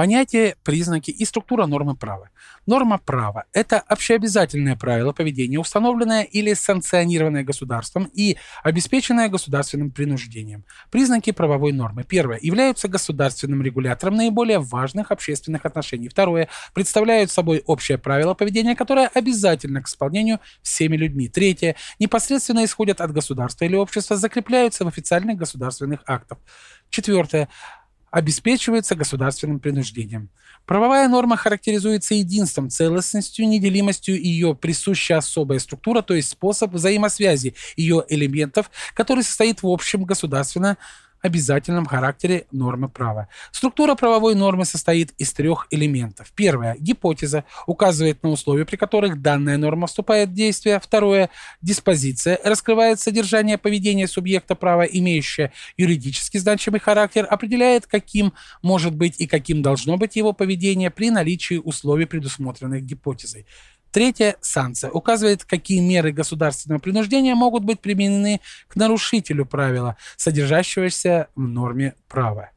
Понятие, признаки и структура нормы права. Норма права – это общеобязательное правило поведения, установленное или санкционированное государством и обеспеченное государственным принуждением. Признаки правовой нормы. Первое. Являются государственным регулятором наиболее важных общественных отношений. Второе. Представляют собой общее правило поведения, которое обязательно к исполнению всеми людьми. Третье. Непосредственно исходят от государства или общества, закрепляются в официальных государственных актах. Четвертое обеспечивается государственным принуждением. Правовая норма характеризуется единством, целостностью, неделимостью ее присущая особая структура, то есть способ взаимосвязи ее элементов, который состоит в общем государственно обязательном характере нормы права. Структура правовой нормы состоит из трех элементов. Первое. Гипотеза указывает на условия, при которых данная норма вступает в действие. Второе. Диспозиция раскрывает содержание поведения субъекта права, имеющее юридически значимый характер, определяет, каким может быть и каким должно быть его поведение при наличии условий, предусмотренных гипотезой. Третья санкция указывает, какие меры государственного принуждения могут быть применены к нарушителю правила, содержащегося в норме права.